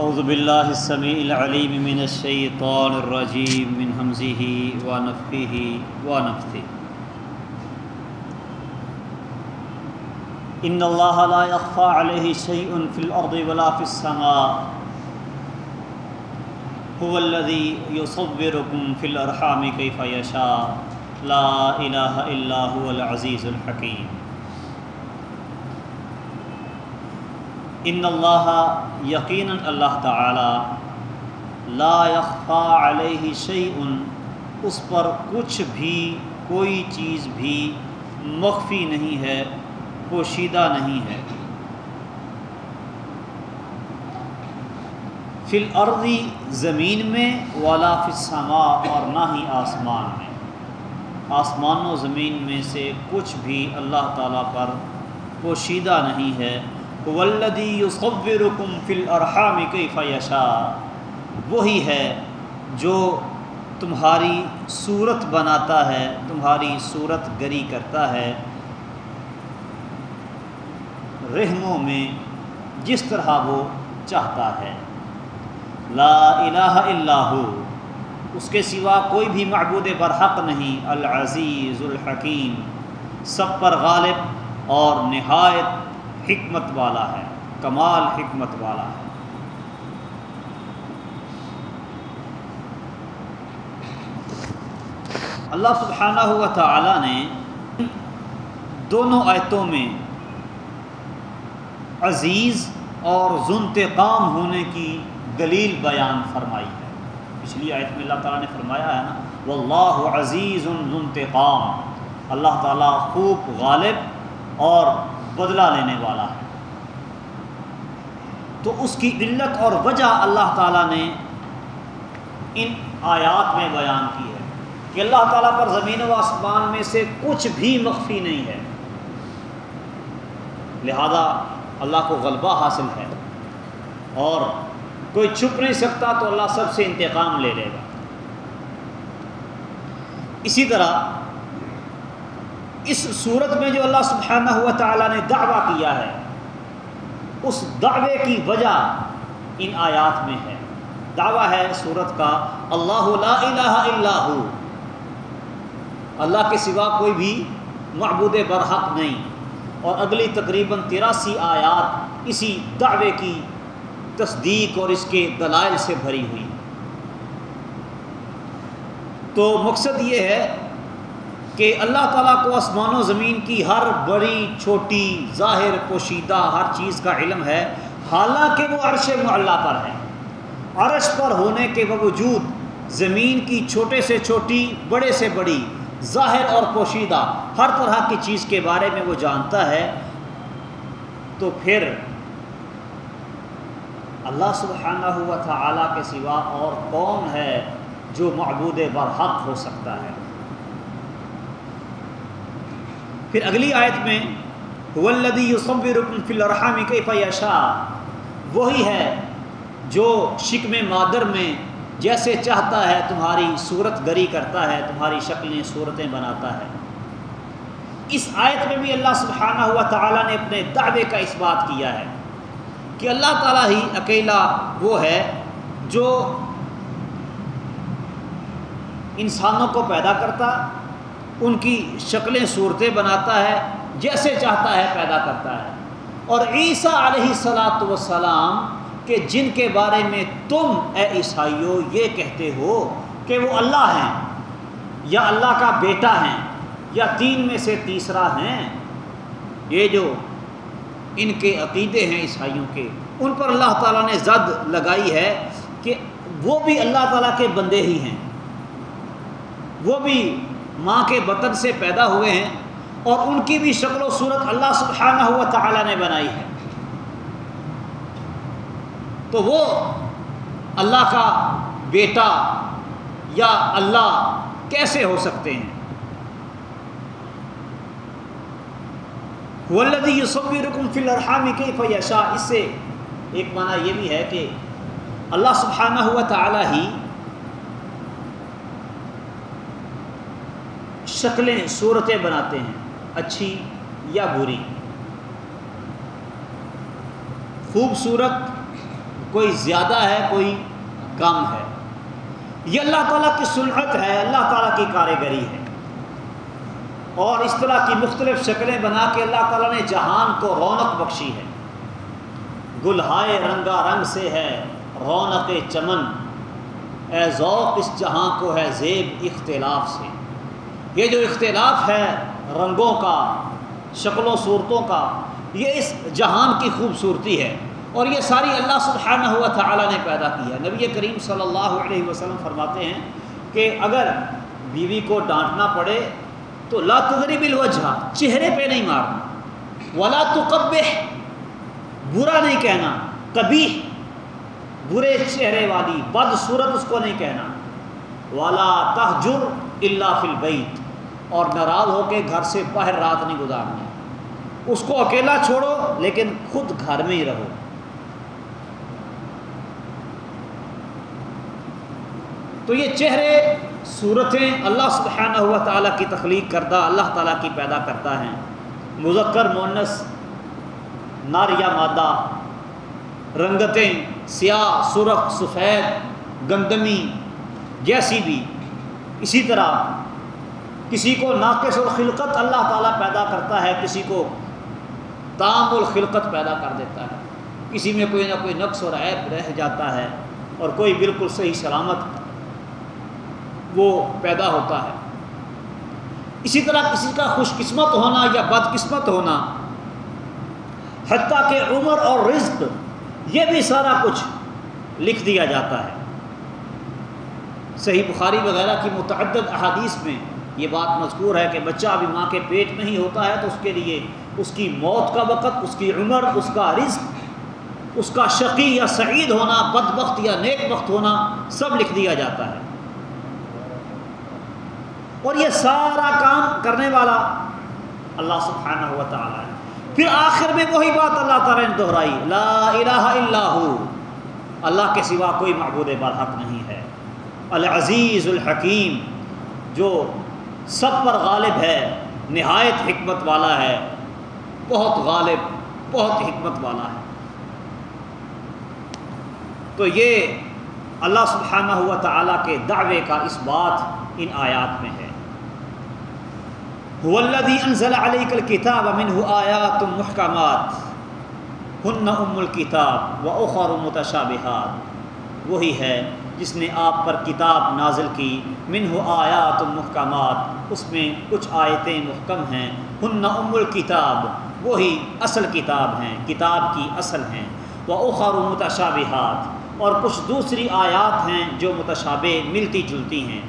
اعوذ باللہ السمیع العلیم من الشیطان الرجیم من حمزه ونفخه ونفثه. ان اللہ لا يخفى عليه شيء في الارض ولا في السماء. هو الذي يصوركم في الارحام كيف يشاء. لا الہ الا هو العزیز الحکیم ان اللہ یقیناً اللہ تعالی لا يخفى علیہ شیء اس پر کچھ بھی، کوئی چیز بھی مخفی نہیں ہے، پوشیدہ نہیں ہے۔ فی الارضی زمین میں، ولا فی السماء اور نہ ہی آسمان میں۔ آسمان و زمین میں سے کچھ بھی اللہ تعالیٰ پر پوشیدہ نہیں ہے۔ ولدی یصورکم فی الارحام کیف یشاء، وہی ہے جو تمہاری صورت بناتا ہے، تمہاری صورت گری کرتا ہے رحموں میں جس طرح وہ چاہتا ہے۔ لا الہ الا ہو، اس کے سوا کوئی بھی معبود برحق نہیں، العزیز الحکیم، سب پر غالب اور نہایت حکمت والا ہے، کمال حکمت والا ہے۔ اللہ سبحانہ ہوا تعالیٰ نے دونوں آیتوں میں عزیز اور ذنتقام ہونے کی دلیل بیان فرمائی ہے۔ پچھلی آیت میں اللہ تعالیٰ نے فرمایا ہے نا واللہ عزیز ذنتقام اللہ تعالیٰ خوب غالب اور بدلہ لینے والا۔ ہے تو اس کی علت اور وجہ اللہ تعالیٰ نے ان آیات میں بیان کی ہے کہ اللہ تعالیٰ پر زمین و آسمان میں سے کچھ بھی مخفی نہیں ہے۔ لہذا اللہ کو غلبہ حاصل ہے اور کوئی چھپ نہیں سکتا تو اللہ سب سے انتقام لے لے گا۔ اسی طرح اس صورت میں جو اللہ سبحانہ ہوا تعالیٰ نے دعویٰ کیا ہے، اس دعوے کی وجہ ان آیات میں ہے۔ دعویٰ ہے صورت کا، اللہ لا الہ الا ہو۔ اللہ کے سوا کوئی بھی معبود برحق نہیں۔ اور اگلی تقریباً تراسی آیات اسی دعوے کی تصدیق اور اس کے دلائل سے بھری ہوئی۔ تو مقصد یہ ہے کہ اللہ تعالیٰ کو آسمان و زمین کی ہر بڑی، چھوٹی، ظاہر، پوشیدہ ہر چیز کا علم ہے، حالانکہ وہ عرش معلّہ پر ہے۔ عرش پر ہونے کے باوجود زمین کی چھوٹے سے چھوٹی، بڑے سے بڑی، ظاہر اور پوشیدہ ہر طرح کی چیز کے بارے میں وہ جانتا ہے، تو پھر اللہ سبحانہ ہوا تعالیٰ کے سوا اور کون ہے جو معبود برحق ہو سکتا ہے؟ پھر اگلی آیت میں ولدی یوسف رکن فی الرحام کے وہی ہے جو شکم مادر میں جیسے چاہتا ہے تمہاری صورت گری کرتا ہے، تمہاری شکلیں، صورتیں بناتا ہے۔ اس آیت میں بھی اللہ سبحانہ ہوا تعالیٰ نے اپنے دعوے کا اس بات کیا ہے کہ اللہ تعالیٰ ہی اکیلا وہ ہے جو انسانوں کو پیدا کرتا ان کی شکلیں صورتیں بناتا ہے، جیسے چاہتا ہے، پیدا کرتا ہے۔ اور عیسیٰ علیہ صلاۃ وسلام کہ جن کے بارے میں تم اے عیسائیوں یہ کہتے ہو کہ وہ اللہ ہیں، یا اللہ کا بیٹا ہیں، یا تین میں سے تیسرا ہیں۔ یہ جو ان کے عقیدے ہیں عیسائیوں کے، ان پر اللہ تعالیٰ نے زد لگائی ہے کہ وہ بھی اللہ تعالیٰ کے بندے ہی ہیں۔ وہ بھی ماں کے بطن سے پیدا ہوئے ہیں اور ان کی بھی شکل و صورت اللہ سبحانہ ہوا تعالیٰ نے بنائی ہے۔ تو وہ اللہ کا بیٹا یا اللہ کیسے ہو سکتے ہیں؟ ولدی یوسف رکم فی الرحام کے فیشا اس سے ایک معنی یہ بھی ہے کہ اللہ سبحانہ ہوا تعالیٰ ہی شکلیں صورتیں بناتے ہیں، اچھی یا بری۔ خوبصورت کوئی زیادہ ہے، کوئی کم ہے۔ یہ اللہ تعالیٰ کی سنت ہے، اللہ تعالیٰ کی کاریگری ہے۔ اور اس طرح کی مختلف شکلیں بنا کے اللہ تعالیٰ نے جہان کو رونق بخشی ہے۔ گلہائے رنگا رنگ سے ہے، رونق چمن۔ اے ذوق اس جہاں کو ہے، زیب اختلاف سے۔ یہ جو اختلاف ہے رنگوں کا شکل و صورتوں کا، یہ اس جہان کی خوبصورتی ہے اور یہ ساری اللہ سبحانہ ہوا تعالیٰ نے پیدا کی ہے۔ نبی کریم صلی اللہ علیہ وسلم فرماتے ہیں کہ اگر بیوی کو ڈانٹنا پڑے تو لا تغرب الوجہ، چہرے پہ نہیں مارنا، ولا تقبح، برا نہیں کہنا کبھی برے چہرے والی، بد صورت اس کو نہیں کہنا والا تحجر اللہ فی البیت۔ اور ناراض ہو کے گھر سے باہر رات نہیں گزارنی اس کو اکیلا چھوڑو، لیکن خود گھر میں ہی رہو۔ تو یہ چہرے، صورتیں اللہ سبحانہ ہوا تعالیٰ کی تخلیق کردہ، اللہ تعالیٰ کی پیدا کرتا ہے مذکر مونس نار یا مادہ، رنگتیں، سیاہ، سرخ، سفید، گندمی، جیسی بھی۔ اسی طرح کسی کو ناقص الخلقت اللہ تعالیٰ پیدا کرتا ہے، کسی کو تام الخلقت پیدا کر دیتا ہے۔ کسی میں کوئی نہ کوئی نقص اور عیب رہ جاتا ہے اور کوئی بالکل صحیح سلامت وہ پیدا ہوتا ہے۔ اسی طرح کسی کا خوش قسمت ہونا یا بد قسمت ہونا، حتیٰ کہ عمر اور رزق، یہ بھی سارا کچھ لکھ دیا جاتا ہے۔ صحیح بخاری وغیرہ کی متعدد احادیث میں یہ بات مذکور ہے کہ بچہ ابھی ماں کے پیٹ میں ہی ہوتا ہے تو اس کے لیے اس کی موت کا وقت، اس کی عمر، اس کا رزق، اس کا شقی یا سعید ہونا بد وقت یا نیک وقت ہونا سب لکھ دیا جاتا ہے۔ اور یہ سارا کام کرنے والا اللہ سبحانہ ہوا تعالیٰ ہے۔ پھر آخر میں وہی بات اللہ تعالیٰ نے دہرائی، لا الہ الا ہو۔ اللہ کے سوا کوئی معبود برحق نہیں ہے۔ العزیز الحکیم، جو سب پر غالب ہے، نہایت حکمت والا ہے۔ بہت غالب، بہت حکمت والا ہے۔ تو یہ اللہ سبحانہ ہوا تعالیٰ کے دعوے کا اس بات ان آیات میں ہے۔ والذی انزل علیک الكتاب منہ آیات محکمات، ہن ام الکتاب و اخر متشابہات۔ وہی ہے جس نے آپ پر کتاب نازل کی منہ آیات محکمات، اس میں کچھ آیتیں محکم ہیں۔ ہن ام الکتاب وہی اصل کتاب ہیں، کتاب کی اصل ہیں۔ وہ اخر متشابہات، اور کچھ دوسری آیات ہیں جو متشابہ ملتی جلتی ہیں۔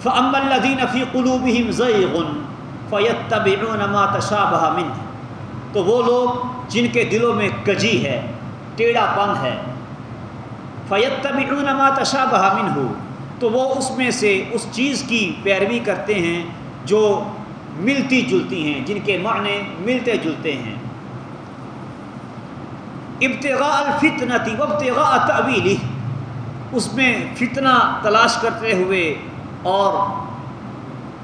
فعم الدین فی قلوبہم زیغن فیتبعون ما تشابہ من تو وہ لوگ جن کے دلوں میں کجی ہے، ٹیڑھا پن ہے فیت فیتبعون ما تشابہ من تو وہ اس میں سے اس چیز کی پیروی کرتے ہیں جو ملتی جلتی ہیں، جن کے معنی ملتے جلتے ہیں۔ ابتغاء الفتنتی وابتغاء تعویلی اس میں فتنہ تلاش کرتے ہوئے اور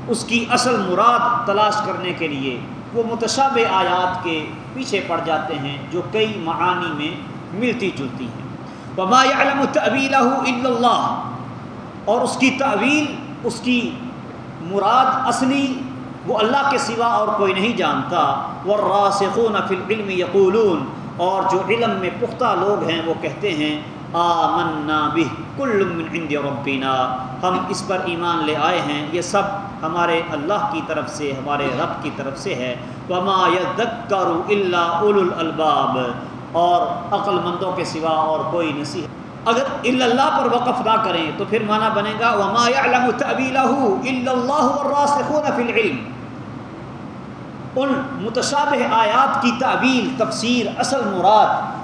اس کی اصل مراد تلاش کرنے کے لیے وہ متشاب آیات کے پیچھے پڑ جاتے ہیں، جو کئی معانی میں ملتی جلتی ہیں۔ وما علم طویل اللہ اور اس کی تعویل اس کی مراد اصلی، وہ اللہ کے سوا اور کوئی نہیں جانتا. وہ فی العلم یقولون، اور جو علم میں پختہ لوگ ہیں، وہ کہتے ہیں، آمنا بہ، کل من عند ربنا. ہم اس پر ایمان لے آئے ہیں، یہ سب ہمارے اللہ کی طرف سے، ہمارے رب کی طرف سے ہے. وما يذكر الا اولو الالباب. اور عقل مندوں کے سوا اور کوئی نصیحت۔ اگر اللہ پر وقف نہ کریں تو پھر معنی بنے گا، وما يعلم الا الله والراسخون في العلم۔ ان متشابہ آیات کی تعویل تفسیر، اصل مراد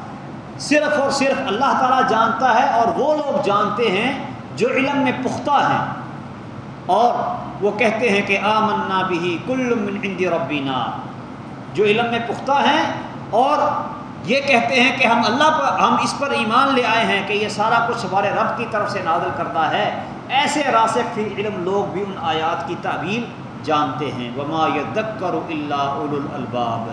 صرف اور صرف اللہ تعالیٰ جانتا ہے اور وہ لوگ جانتے ہیں جو علم میں پختہ ہیں۔ اور وہ کہتے ہیں کہ آمنا بھی کل من عند ربینا جو علم میں پختہ ہیں اور یہ کہتے ہیں کہ ہم اللہ پر ہم اس پر ایمان لے آئے ہیں کہ یہ سارا کچھ ہمارے رب کی طرف سے نازل کرتا ہے۔ ایسے راسخ فی علم لوگ بھی ان آیات کی تعبیر جانتے ہیں۔ وما یدکر اللہ اول الباب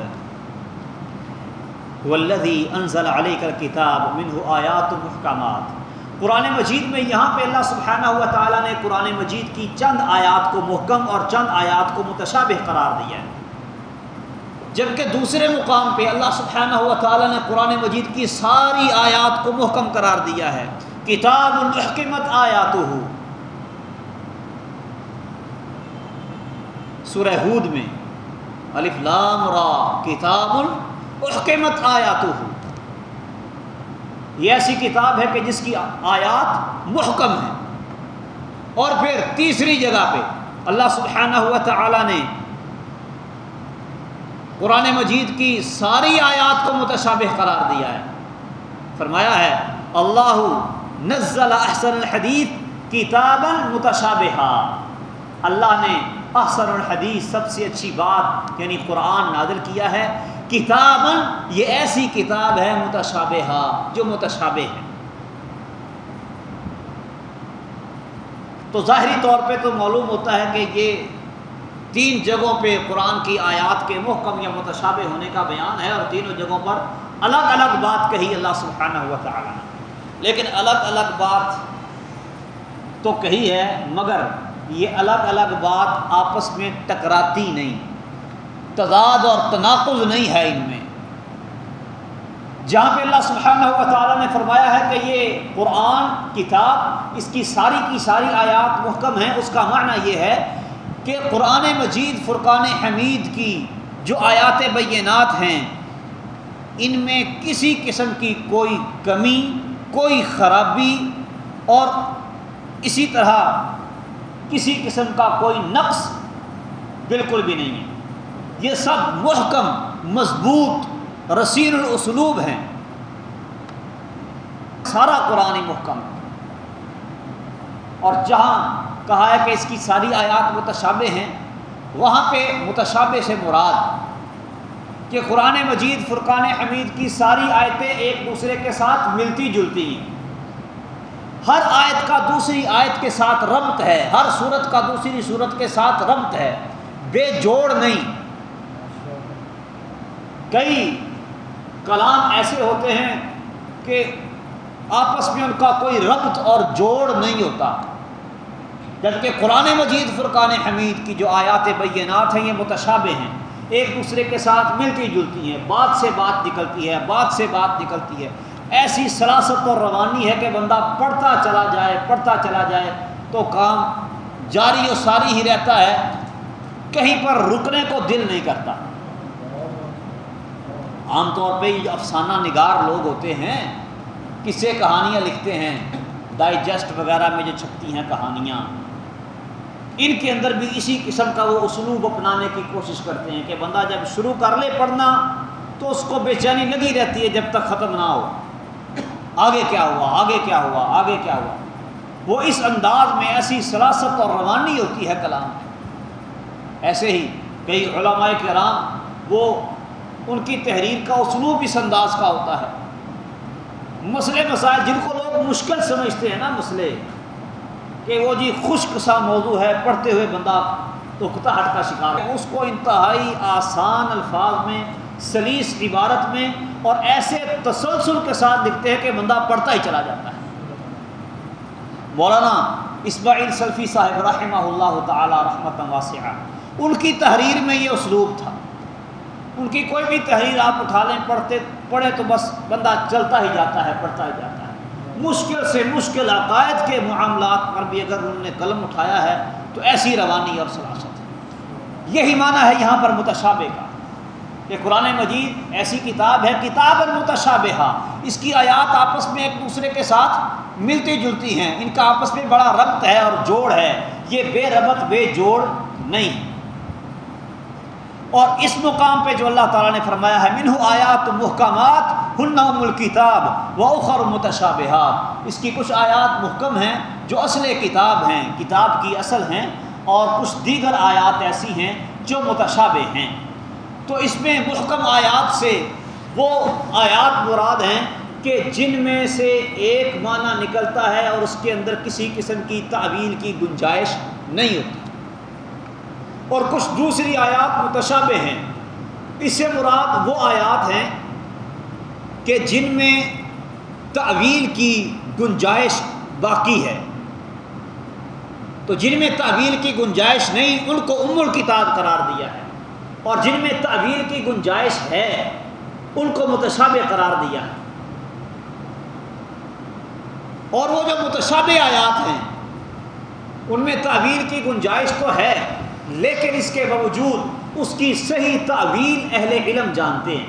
ولدی انزل علیہ کر کتاب منہ آیات محکمات قرآن مجید میں یہاں پہ اللہ سبحانہ ہوا تعالیٰ نے قرآن مجید کی چند آیات کو محکم اور چند آیات کو متشابہ قرار دیا ہے۔ جبکہ دوسرے مقام پہ اللہ سبحانہ ہوا تعالیٰ نے قرآن مجید کی ساری آیات کو محکم قرار دیا ہے۔ کتاب الحکمت آیات ہو سورہ ہود میں الف لام را۔ کتاب الحکمت آیات ہو یہ ایسی کتاب ہے کہ جس کی آیات محکم ہیں۔ اور پھر تیسری جگہ پہ اللہ سبحانہ ہوا تعالی نے قرآن مجید کی ساری آیات کو متشابہ قرار دیا ہے۔ فرمایا ہے، اللہ نزل احسن الحدیث کتابا متشابہ اللہ نے احسن الحدیث سب سے اچھی بات یعنی قرآن نازل کیا ہے۔ کتاب یہ ایسی کتاب ہے متشابہ جو متشابہ ہے۔ تو ظاہری طور پہ تو معلوم ہوتا ہے کہ یہ تین جگہوں پہ قرآن کی آیات کے محکم یا متشابہ ہونے کا بیان ہے اور تینوں جگہوں پر الگ الگ بات کہی اللہ سبحانہ ہوا تعالیٰ نے۔ لیکن الگ الگ بات تو کہی ہے، مگر یہ الگ الگ بات آپس میں ٹکراتی نہیں۔ تضاد اور تناقض نہیں ہے ان میں۔ جہاں پہ اللہ سبحانہ و تعالیٰ نے فرمایا ہے کہ یہ قرآن، کتاب، اس کی ساری کی ساری آیات محکم ہیں، اس کا معنی یہ ہے کہ قرآن مجید، فرقان حمید کی جو آیات بینات ہیں، ان میں کسی قسم کی کوئی کمی، کوئی خرابی اور اسی طرح کسی قسم کا کوئی نقص بالکل بھی نہیں ہے۔ یہ سب محکم، مضبوط رسین الاسلوب ہیں۔ سارا قرآن محکم۔ اور جہاں کہا ہے کہ اس کی ساری آیات متشابہ ہیں۔ وہاں پہ متشابہ سے مراد کہ قرآن مجید، فرقان حمید کی ساری آیتیں ایک دوسرے کے ساتھ ملتی جلتی ہیں۔ ہر آیت کا دوسری آیت کے ساتھ ربط ہے، ہر صورت کا دوسری صورت کے ساتھ ربط ہے۔ بے جوڑ نہیں۔ کئی کلام ایسے ہوتے ہیں کہ آپس میں ان کا کوئی ربط اور جوڑ نہیں ہوتا۔ جبکہ قرآن مجید، فرقان حمید کی جو آیات بینات ہیں، یہ متشابہ ہیں۔ ایک دوسرے کے ساتھ ملتی جلتی ہیں، بات سے بات نکلتی ہے، بات سے بات نکلتی ہے۔ ایسی سراست اور روانی ہے کہ بندہ پڑھتا چلا جائے، پڑھتا چلا جائے تو کام جاری و ساری ہی رہتا ہے۔ کہیں پر رکنے کو دل نہیں کرتا۔ عام طور پہ یہ افسانہ نگار لوگ ہوتے ہیں۔ کسے کہانیاں لکھتے ہیں، ڈائجسٹ وغیرہ میں جو چھپتی ہیں کہانیاں۔ ان کے اندر بھی اسی قسم کا وہ اسلوب اپنانے کی کوشش کرتے ہیں کہ بندہ جب شروع کر لے پڑھنا تو اس کو بے چینی لگی رہتی ہے جب تک ختم نہ ہو۔ آگے کیا ہوا؟ آگے کیا ہوا؟ آگے کیا ہوا؟ وہ اس انداز میں ایسی سلاست اور روانی ہوتی ہے کلام۔ ایسے ہی کئی علماء کرام وہ ان کی تحریر کا اسلوب اس انداز کا ہوتا ہے۔ مسئلے مسائل جن کو لوگ مشکل سمجھتے ہیں نا، مسئلے۔ کہ وہ جی خشک سا موضوع ہے، پڑھتے ہوئے بندہ تو ہٹ کا شکار ہے۔ اس کو انتہائی آسان الفاظ میں، سلیس عبارت میں اور ایسے تسلسل کے ساتھ لکھتے ہیں کہ بندہ پڑھتا ہی چلا جاتا ہے۔ مولانا اسماعیل سلفی صاحب رحمہ اللہ تعالی رحمت واسعہ، ان کی تحریر میں یہ اسلوب تھا۔ ان کی کوئی بھی تحریر آپ اٹھا لیں، پڑھتے، پڑھے تو بس بندہ چلتا ہی جاتا ہے، پڑھتا ہی جاتا ہے۔ مشکل سے مشکل عقائد کے معاملات پر بھی اگر انہوں نے قلم اٹھایا ہے، تو ایسی روانی اور سلاست ہے۔ یہی معنی ہے یہاں پر متشابہ کا۔ کہ قرآن مجید ایسی کتاب ہے کتاب المتشابہ اس کی آیات آپس میں ایک دوسرے کے ساتھ ملتی جلتی ہیں۔ ان کا آپس میں بڑا ربط ہے اور جوڑ ہے۔ یہ بے ربط، بے جوڑ نہیں۔ اور اس مقام پہ جو اللہ تعالیٰ نے فرمایا ہے منہ آیات محکمات ہنم الکتاب و اخر متشابہات۔ اس کی کچھ آیات محکم ہیں جو اصل کتاب ہیں، کتاب کی اصل ہیں اور کچھ دیگر آیات ایسی ہیں جو متشابہ ہیں۔ تو اس میں محکم آیات سے وہ آیات مراد ہیں کہ جن میں سے ایک معنی نکلتا ہے اور اس کے اندر کسی قسم کی تعویل کی گنجائش نہیں ہوتی۔ اور کچھ دوسری آیات متشابہ ہیں۔ اس سے مراد وہ آیات ہیں کہ جن میں تعویل کی گنجائش باقی ہے۔ تو جن میں تعویل کی گنجائش نہیں، ان کو ام الکتاب قرار دیا ہے۔ اور جن میں تعویل کی گنجائش ہے، ان کو متشابہ قرار دیا ہے۔ اور وہ جو متشابہ آیات ہیں، ان میں تعویل کی گنجائش تو ہے۔ لیکن اس کے باوجود اس کی صحیح تعویل اہل علم جانتے ہیں۔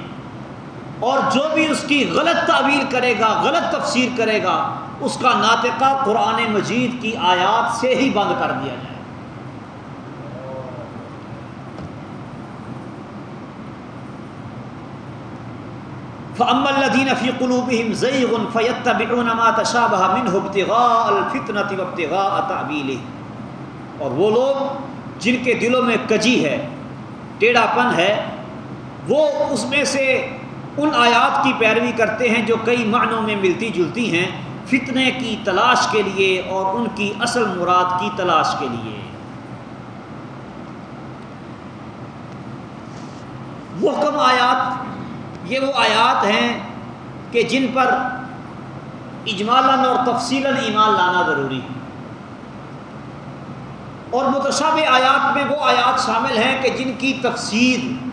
اور جو بھی اس کی غلط تعویل کرے گا، غلط تفسیر کرے گا، اس کا ناطقہ قرآن مجید کی آیات سے ہی بند کر دیا جائے۔ فَأَمَّا الَّذِينَ فِي قُلُوبِهِمْ زَيْغٌ فَيَتَّبِعُونَ مَا تَشَابَهَ مِنْهُ ابْتِغَاءَ الْفِتْنَةِ وَابْتِغَاءَ تَعْوِيلِهِ۔ اور وہ لوگ جن کے دلوں میں کجی ہے، ٹیڑھا پن ہے، وہ اس میں سے ان آیات کی پیروی کرتے ہیں جو کئی معنوں میں ملتی جلتی ہیں، فتنے کی تلاش کے لیے اور ان کی اصل مراد کی تلاش کے لیے۔ محکم آیات، یہ وہ آیات ہیں کہ جن پر اجمالاً اور تفصیل ایمان لانا ضروری ہے۔ اور متشابہ آیات میں وہ آیات شامل ہیں کہ جن کی تفصیل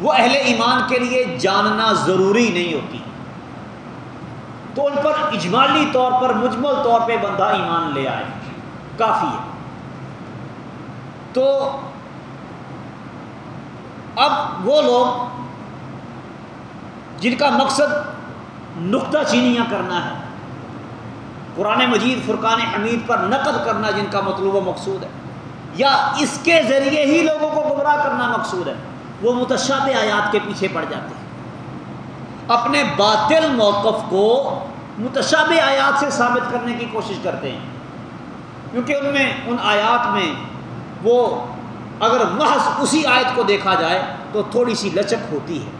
وہ اہل ایمان کے لیے جاننا ضروری نہیں ہوتی۔ تو ان پر اجمالی طور پر مجمل طور پہ بندہ ایمان لے آئے۔ کافی ہے۔ تو اب وہ لوگ جن کا مقصد نقطہ چینیاں کرنا ہے۔ قرآن مجید، فرقان حمید پر نقد کرنا جن کا مطلوب و مقصود ہے۔ یا اس کے ذریعے ہی لوگوں کو گمراہ کرنا مقصود ہے۔ وہ متشابہ آیات کے پیچھے پڑ جاتے ہیں۔ اپنے باطل موقف کو متشابہ آیات سے ثابت کرنے کی کوشش کرتے ہیں۔ کیونکہ ان میں، ان آیات میں وہ اگر محض اسی آیت کو دیکھا جائے تو تھوڑی سی لچک ہوتی ہے۔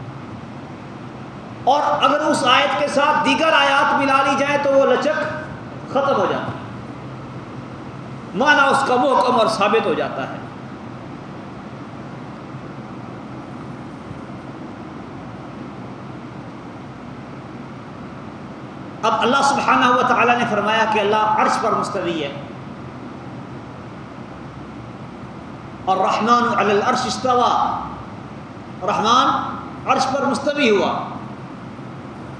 اور اگر اس آیت کے ساتھ دیگر آیات ملا لی جائے تو وہ لچک ختم ہو جاتی ہے۔ معنی اس کا محکم اور ثابت ہو جاتا ہے۔ اب اللہ سبحانہ ہوا تعالیٰ نے فرمایا کہ اللہ عرش پر مستوی ہے۔ اور رحمان العرش استوا رحمان عرش پر مستوی ہوا۔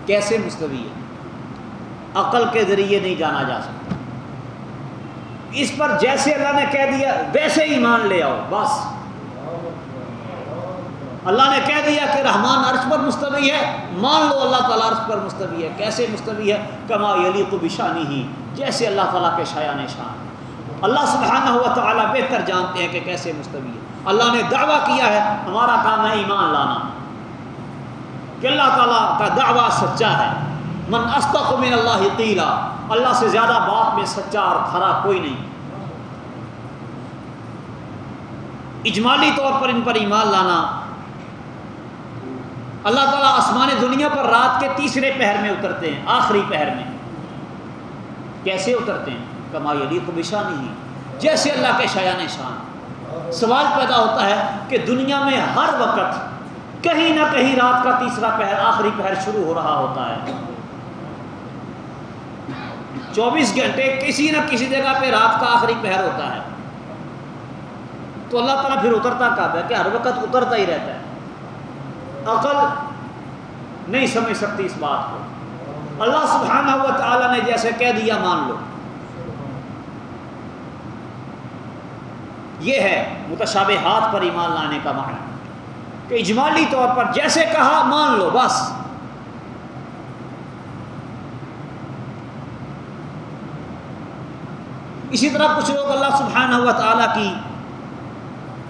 کیسے مستوی ہے؟ عقل کے ذریعے نہیں جانا جا سکتا۔ اس پر جیسے اللہ نے کہہ دیا، ویسے ہی مان لے آؤ، بس۔ اللہ نے کہہ دیا کہ رحمان عرش پر مستوی ہے، مان لو اللہ تعالیٰ عرش پر مستوی ہے۔ کیسے مستوی ہے؟ کما علی کو بشانی ہی جیسے اللہ تعالیٰ کے شاع نشان۔ اللہ سبحانہ ہوا تعالیٰ بہتر جانتے ہیں کہ کیسے مستوی ہے۔ اللہ نے دعویٰ کیا ہے، ہمارا کام ہے ایمان لانا۔ کہ اللہ تعالیٰ کا دعویٰ سچا ہے۔ من استق من اللہ قیلا، اللہ سے زیادہ بات میں سچا اور کھرا کوئی نہیں۔ اجمالی طور پر ان پر ایمان لانا۔ اللہ تعالیٰ آسمان دنیا پر رات کے تیسرے پہر میں اترتے ہیں، آخری پہر میں۔ کیسے اترتے ہیں؟ کمائی علی کو بشانی ہی جیسے اللہ کے شایان شان۔ سوال پیدا ہوتا ہے کہ دنیا میں ہر وقت کہیں نہ کہیں رات کا تیسرا پہر، آخری پہر شروع ہو رہا ہوتا ہے۔ چوبیس گھنٹے کسی نہ کسی جگہ پہ رات کا آخری پہر ہوتا ہے۔ تو اللہ تعالیٰ پھر اترتا کہتا ہے کہ ہر وقت اترتا ہی رہتا ہے۔ عقل نہیں سمجھ سکتی اس بات کو۔ اللہ سبحانہ ہوا تعالیٰ نے جیسے کہہ دیا، مان لو۔ یہ ہے متشابہ ہاتھ پر ایمان لانے کا معنی۔ کہ اجمالی طور پر جیسے کہا، مان لو، بس۔ اسی طرح کچھ لوگ اللہ سبحانہ ہوا تعالیٰ کی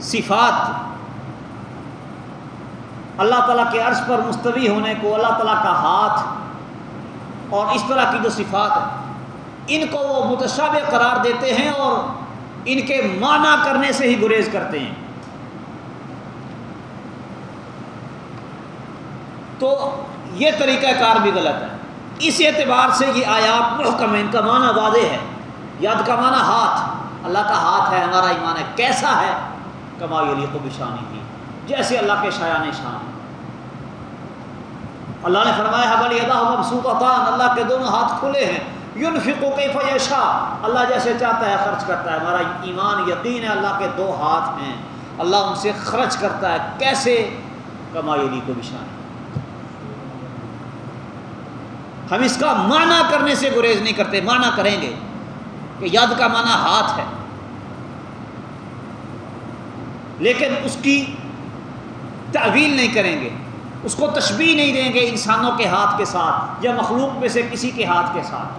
صفات۔ اللہ تعالیٰ کے عرض پر مستوی ہونے کو، اللہ تعالیٰ کا ہاتھ۔ اور اس طرح کی جو صفات ہیں، ان کو وہ متشابہ قرار دیتے ہیں اور ان کے معنی کرنے سے ہی گریز کرتے ہیں۔ تو یہ طریقہ کار بھی غلط ہے۔ اس اعتبار سے یہ آیات محکم ہے ان کا معنی واضح ہے۔ یاد کا معنی ہاتھ۔ اللہ کا ہاتھ ہے، ہمارا ایمان ہے۔ کیسا ہے؟ کمائی علی کو بشانی تھی جیسے اللہ کے شایان شان۔ اللہ نے فرمایا، حبل ادا مبسوط اللہ کے دونوں ہاتھ کھلے ہیں۔ یون فکو کے فیشا اللہ جیسے چاہتا ہے، خرچ کرتا ہے۔ ہمارا ایمان، یقین ہے، اللہ کے دو ہاتھ ہیں۔ اللہ ان سے خرچ کرتا ہے۔ کیسے؟ کمائی کو بشان ہم اس کا معنی کرنے سے گریز نہیں کرتے، معنی کریں گے۔ کہ ید کا معنی ہاتھ ہے۔ لیکن اس کی تعویل نہیں کریں گے، اس کو تشبیح نہیں دیں گے انسانوں کے ہاتھ کے ساتھ یا مخلوق میں سے کسی کے ہاتھ کے ساتھ۔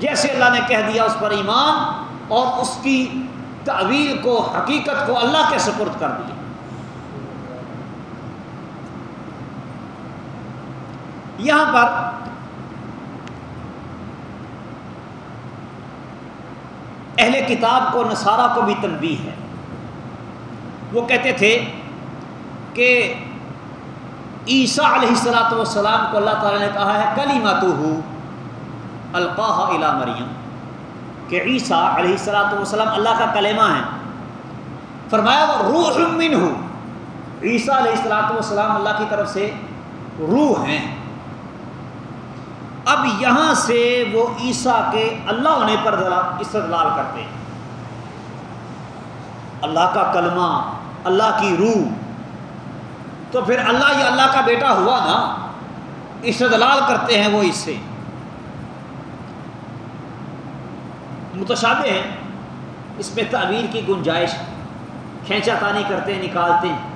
جیسے اللہ نے کہہ دیا اس پر ایمان اور اس کی تعویل کو، حقیقت کو اللہ کے سپرد کر دیا۔ یہاں پر اہل کتاب کو نصارہ کو بھی تنبیہ ہے۔ وہ کہتے تھے کہ عیسیٰ علیہ السلاۃ والسلام کو اللہ تعالیٰ نے کہا ہے کلی مت ہو القاح مریم، کہ عیسیٰ علیہ السلاۃ والسلام اللہ کا کلمہ ہے۔ فرمایا وہ روح من ہو عیسیٰ علیہ السلاۃ والسلام اللہ کی طرف سے روح ہیں۔ اب یہاں سے وہ عیسیٰ کے اللہ ہونے پر استدلال کرتے ہیں۔ اللہ کا کلمہ، اللہ کی روح۔ تو پھر اللہ یہ اللہ کا بیٹا ہوا نا، استدلال کرتے ہیں وہ اس سے۔ متشابہ ہیں، اس میں تعبیر کی گنجائش، کھینچا تانی کرتے ہیں نکالتے۔ ہیں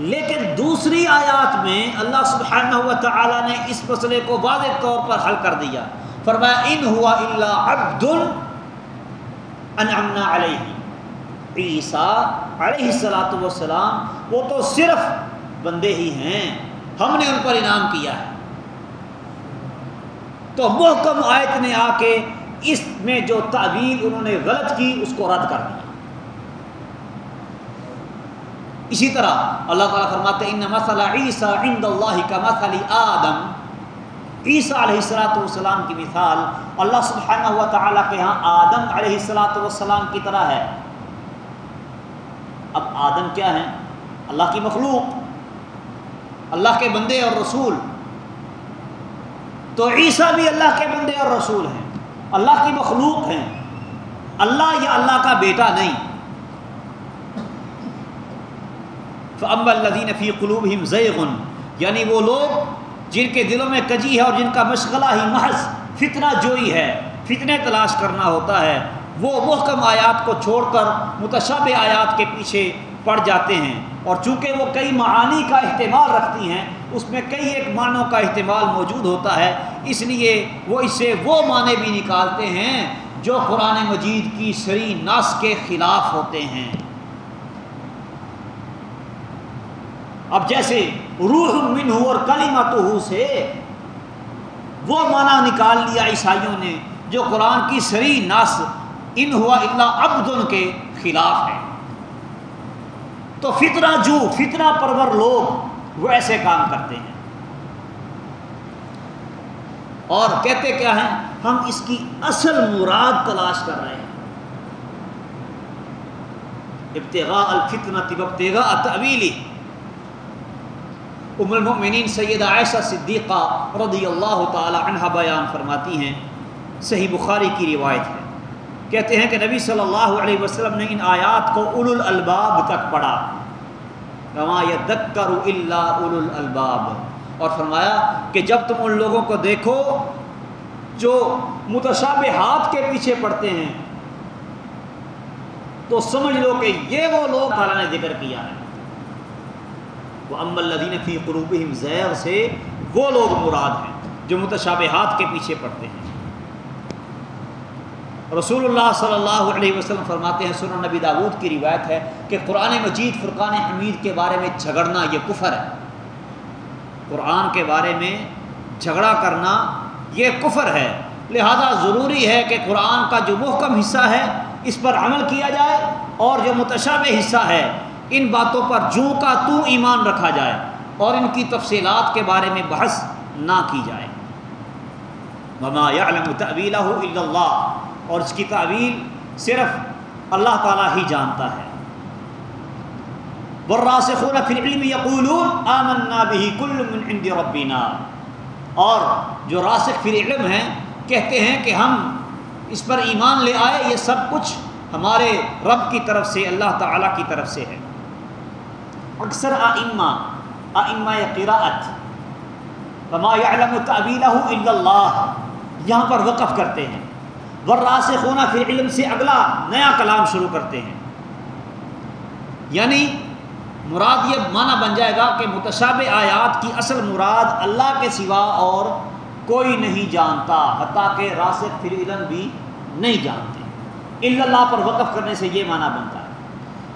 لیکن دوسری آیات میں اللہ سبحانہ و تعالی نے اس مسئلے کو واضح طور پر حل کر دیا۔ فرمایا، ان ہوا اللہ عبد انعمنا علیہ۔ عیسیٰ علیہ السلاۃ والسلام وہ تو صرف بندے ہی ہیں۔ ہم نے ان پر انعام کیا ہے۔ تو محکم آیت نے آ کے اس میں جو تعویل انہوں نے غلط کی اس کو رد کر دیا۔ اسی طرح اللہ تعالیٰ فرماتے ان مسئلہ عیسیٰ عند اللہ کا مسئلہ آدم عیسیٰ علیہ السلاۃ والسلام کی مثال اللہ سبحانہ ہوا تعالیٰ کے ہاں آدم علیہ السلاۃ والسلام کی طرح ہے۔ اب آدم کیا ہیں؟ اللہ کی مخلوق، اللہ کے بندے اور رسول۔ تو عیسیٰ بھی اللہ کے بندے اور رسول ہیں، اللہ کی مخلوق ہیں۔ اللہ یا اللہ کا بیٹا نہیں۔ فعم الدین فی قلوب ہم زیغن یعنی وہ لوگ جن کے دلوں میں کجی ہے اور جن کا مشغلہ ہی محض فتنہ جوئی ہے، فتنے تلاش کرنا ہوتا ہے، وہ محکم آیات کو چھوڑ کر متشب آیات کے پیچھے پڑ جاتے ہیں۔ اور چونکہ وہ کئی معانی کا اہتمال رکھتی ہیں، اس میں کئی ایک معنوں کا اہتمال موجود ہوتا ہے۔ اس لیے وہ اس سے وہ معنی بھی نکالتے ہیں جو قرآن مجید کی سری نس کے خلاف ہوتے ہیں۔ اب جیسے روح من ہو اور کلیمت ہو سے وہ معنی نکال لیا عیسائیوں نے جو قرآن کی سری نس ان ہوا اللہ عبدن کے خلاف ہے۔ تو فتنہ جو فتنہ پرور لوگ وہ ایسے کام کرتے ہیں۔ اور کہتے کیا ہیں؟ ہم اس کی اصل مراد تلاش کر رہے ہیں۔ ابتغاء الفتنہ ابتغاء تعویلی ام المؤمنین سیدہ عائشہ صدیقہ رضی اللہ تعالی عنہ بیان فرماتی ہیں۔ صحیح بخاری کی روایت ہے۔ کہتے ہیں کہ نبی صلی اللہ علیہ وسلم نے ان آیات کو اول الالباب تک پڑھا۔ رواں یدکر الا اول الالباب۔ اور فرمایا کہ جب تم ان لوگوں کو دیکھو جو متشابہات کے پیچھے پڑتے ہیں، تو سمجھ لو کہ یہ وہ لوگ تعالیٰ نے ذکر کیا ہے۔ وہ ام الدین فی قروب زیر سے وہ لوگ مراد ہیں جو متشابہات کے پیچھے پڑتے ہیں۔ رسول اللہ صلی اللہ علیہ وسلم فرماتے ہیں، سنن نبی داود کی روایت ہے کہ قرآن مجید، فرقان حمید کے بارے میں جھگڑنا یہ کفر ہے۔ قرآن کے بارے میں جھگڑا کرنا یہ کفر ہے۔ لہذا ضروری ہے کہ قرآن کا جو محکم حصہ ہے، اس پر عمل کیا جائے اور جو متشابہ حصہ ہے ان باتوں پر جو کا تو ایمان رکھا جائے اور ان کی تفصیلات کے بارے میں بحث نہ کی جائے۔ مما یعلم تعویلہ الا اللہ اور اس کی تعویل صرف اللہ تعالیٰ ہی جانتا ہے۔ والراسخون فی العلم یقولون آمنا به کل من عند ربنا۔ اور جو راسخ فی العلم ہیں، کہتے ہیں کہ ہم اس پر ایمان لے آئے، یہ سب کچھ ہمارے رب کی طرف سے، اللہ تعالیٰ کی طرف سے ہے۔ اکثر آئمہ آئمہ قراءت وما يعلم تعبیلہ الا اللہ یہاں پر وقف کرتے ہیں. وراسخون فی علم سے اگلا نیا کلام شروع کرتے ہیں. یعنی مراد یہ معنی بن جائے گا کہ متشابہ آیات کی اصل مراد اللہ کے سوا اور کوئی نہیں جانتا، حتیٰ کہ راسخ فی علم بھی نہیں جانتے. اللہ پر وقف کرنے سے یہ معنی بنتا ہے.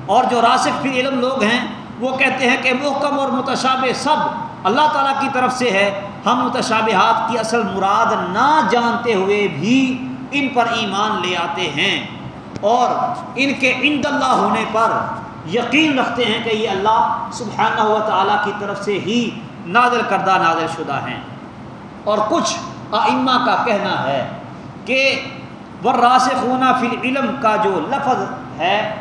اور جو راسخ فی علم لوگ ہیں وہ کہتے ہیں کہ محکم اور متشابہ سب اللہ تعالیٰ کی طرف سے ہے، ہم متشابہات کی اصل مراد نہ جانتے ہوئے بھی ان پر ایمان لے آتے ہیں۔ اور ان کے عند اللہ ہونے پر یقین رکھتے ہیں کہ یہ اللہ سبحانہ و تعالیٰ کی طرف سے ہی نازل کردہ، نازل شدہ ہیں۔ اور کچھ آئمہ کا کہنا ہے کہ وراسخون فی العلم کا جو لفظ ہے،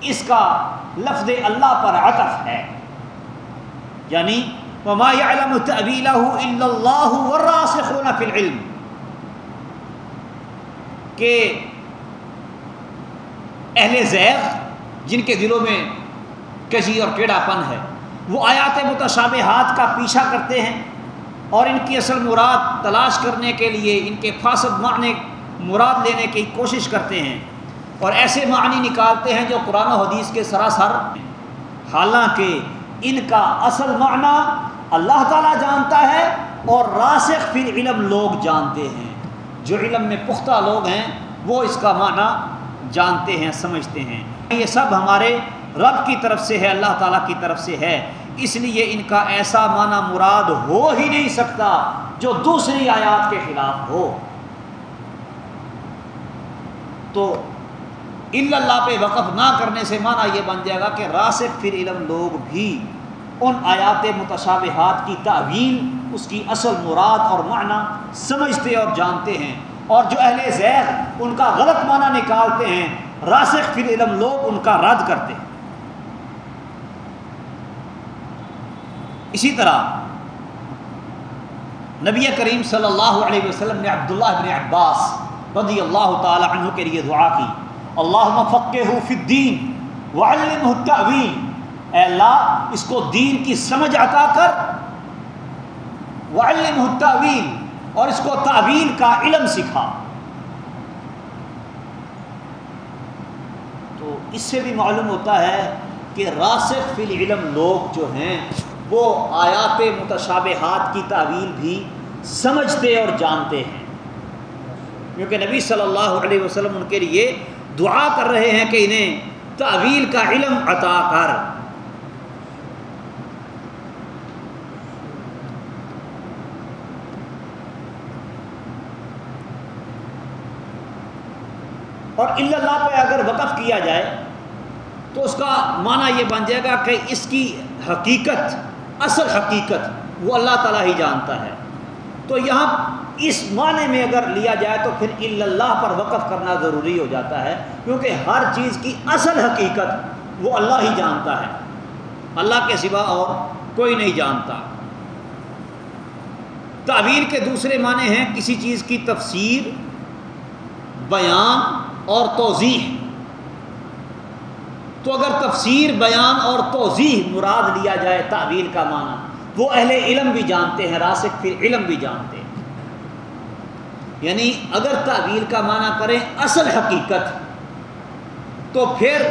اس کا لفظ اللہ پر عطف ہے۔ یعنی وما يعلم تأويله الا الله والراسخون في العلم۔ کہ اہل زیغ، جن کے دلوں میں کشی اور کیڑا پن ہے، وہ آیات متشابہات کا پیچھا کرتے ہیں اور ان کی اصل مراد تلاش کرنے کے لیے، ان کے فاسد معنی مراد لینے کی کوشش کرتے ہیں۔ اور ایسے معنی نکالتے ہیں جو قرآن و حدیث کے سراسر حالانکہ ان کا اصل معنی اللہ تعالیٰ جانتا ہے اور راسخ فی علم لوگ جانتے ہیں۔ جو علم میں پختہ لوگ ہیں، وہ اس کا معنی جانتے ہیں، سمجھتے ہیں۔ یہ سب ہمارے رب کی طرف سے ہے، اللہ تعالیٰ کی طرف سے ہے۔ اس لیے ان کا ایسا معنی مراد ہو ہی نہیں سکتا جو دوسری آیات کے خلاف ہو۔ تو اللہ پہ وقف نہ کرنے سے معنی یہ بن جائے گا کہ راسخ فی علم لوگ بھی ان آیات متشابہات کی تعویل، اس کی اصل مراد اور معنی سمجھتے اور جانتے ہیں۔ اور جو اہل زیر ان کا غلط معنی نکالتے ہیں، راسخ فی علم لوگ ان کا رد کرتے ہیں۔ اسی طرح نبی کریم صلی اللہ علیہ وسلم نے عبداللہ بن عباس رضی اللہ تعالی عنہ کے لیے دعا کی۔ اللہ فقہ فی الدین وعلمہ التعویل اے اللہ، اس کو دین کی سمجھ عطا کر۔ وعلم التعویل اور اس کو تعویل کا علم سکھا۔ تو اس سے بھی معلوم ہوتا ہے کہ راسخ فی العلم لوگ جو ہیں، وہ آیات متشابہات کی تعویل بھی سمجھتے اور جانتے ہیں۔ کیونکہ نبی صلی اللہ علیہ وسلم ان کے لیے دعا کر رہے ہیں کہ انہیں تعویل کا علم عطا کر۔ اور اللہ پہ اگر وقف کیا جائے تو اس کا معنی یہ بن جائے گا کہ اس کی حقیقت، اصل حقیقت وہ اللہ تعالیٰ ہی جانتا ہے۔ تو یہاں اس معنی میں اگر لیا جائے تو پھر اللہ پر وقف کرنا ضروری ہو جاتا ہے، کیونکہ ہر چیز کی اصل حقیقت وہ اللہ ہی جانتا ہے۔ اللہ کے سوا اور کوئی نہیں جانتا۔ تعبیر کے دوسرے معنی ہیں کسی چیز کی تفسیر، بیان اور توضیح۔ تو اگر تفسیر، بیان اور توضیح مراد لیا جائے تعویل کا معنی، وہ اہل علم بھی جانتے ہیں راسک پھر علم بھی جانتے ہیں۔ یعنی اگر تعویل کا معنی کریں اصل حقیقت، تو پھر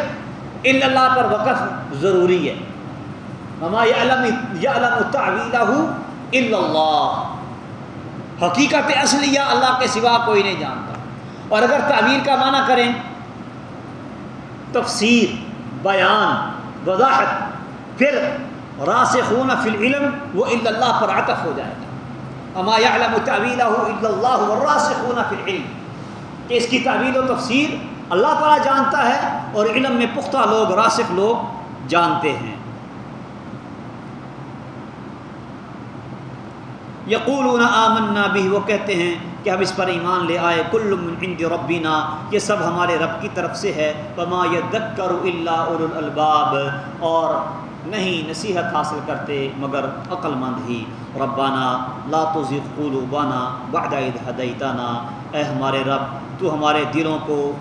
اللہ پر وقف ضروری ہے۔ اللہ حقیقت اصلیہ اللہ کے سوا کوئی نہیں جانتا۔ اور اگر تعبیر کا معنی کریں، تفسیر، بیان، وضاحت، پھر راسخون فی العلم وہ اللہ پر عطف ہو جائے۔ گا اما يعلم تعویلہ الا اللہ والراسخون فی العلم کہ اس کی تعویل و تفسیر اللہ تعالیٰ جانتا ہے اور علم میں پختہ لوگ، راسخ لوگ جانتے ہیں۔ یقولون آمنا بھی وہ کہتے ہیں کہ ہم اس پر ایمان لے آئے، کل من عند ربنا، یہ سب ہمارے رب کی طرف سے ہے۔ وما یذکر الا اولو الالباب اور نہیں نصیحت حاصل کرتے، مگر عقل مند ہی۔ ربانہ لا تزغ قلوبنا بعد اذ اے ہمارے رب، تو ہمارے دلوں کو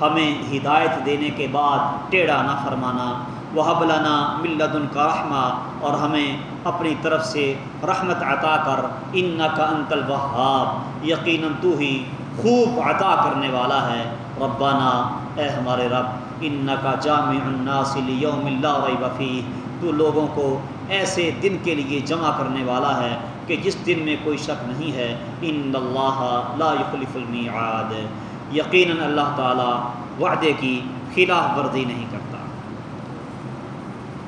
ہمیں ہدایت دینے کے بعد ٹیڑھا نہ فرمانا۔ وہ لنا ملدن کا رحمہ، اور ہمیں اپنی طرف سے رحمت عطا کر۔ ان کا انکل وہاب یقیناً تو ہی خوب عطا کرنے والا ہے۔ ربانہ اے ہمارے رب ان کا جامع الناس یوم اللہ وفی تو لوگوں کو ایسے دن کے لیے جمع کرنے والا ہے کہ جس دن میں کوئی شک نہیں ہے۔ ان اللہ لا يخلف المیعاد یقیناً اللہ تعالیٰ وعدے کی خلاف ورزی نہیں کرتا۔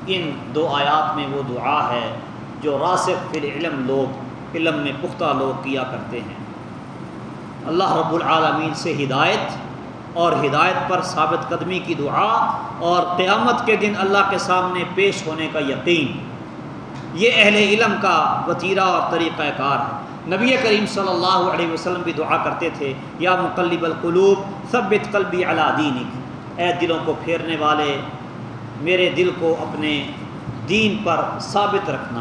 ان دو آیات میں وہ دعا ہے جو راسخ فی العلم لوگ، علم میں پختہ لوگ کیا کرتے ہیں۔ اللہ رب العالمین سے ہدایت اور ہدایت پر ثابت قدمی کی دعا اور قیامت کے دن اللہ کے سامنے پیش ہونے کا یقین۔ یہ اہل علم کا وطیرہ اور طریقہ کار ہے۔ نبی کریم صلی اللہ علیہ وسلم بھی دعا کرتے تھے، یا مقلب القلوب، ثبت قلبی علا دینک۔ اے دلوں کو پھیرنے والے، میرے دل کو اپنے دین پر ثابت رکھنا۔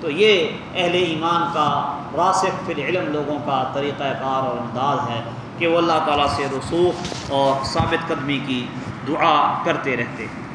تو یہ اہل ایمان کا، راسخ فی العلم لوگوں کا طریقہ کار اور انداز ہے۔ کہ وہ اللہ تعالیٰ سے رسوخ اور ثابت قدمی کی دعا کرتے رہتے۔ ہیں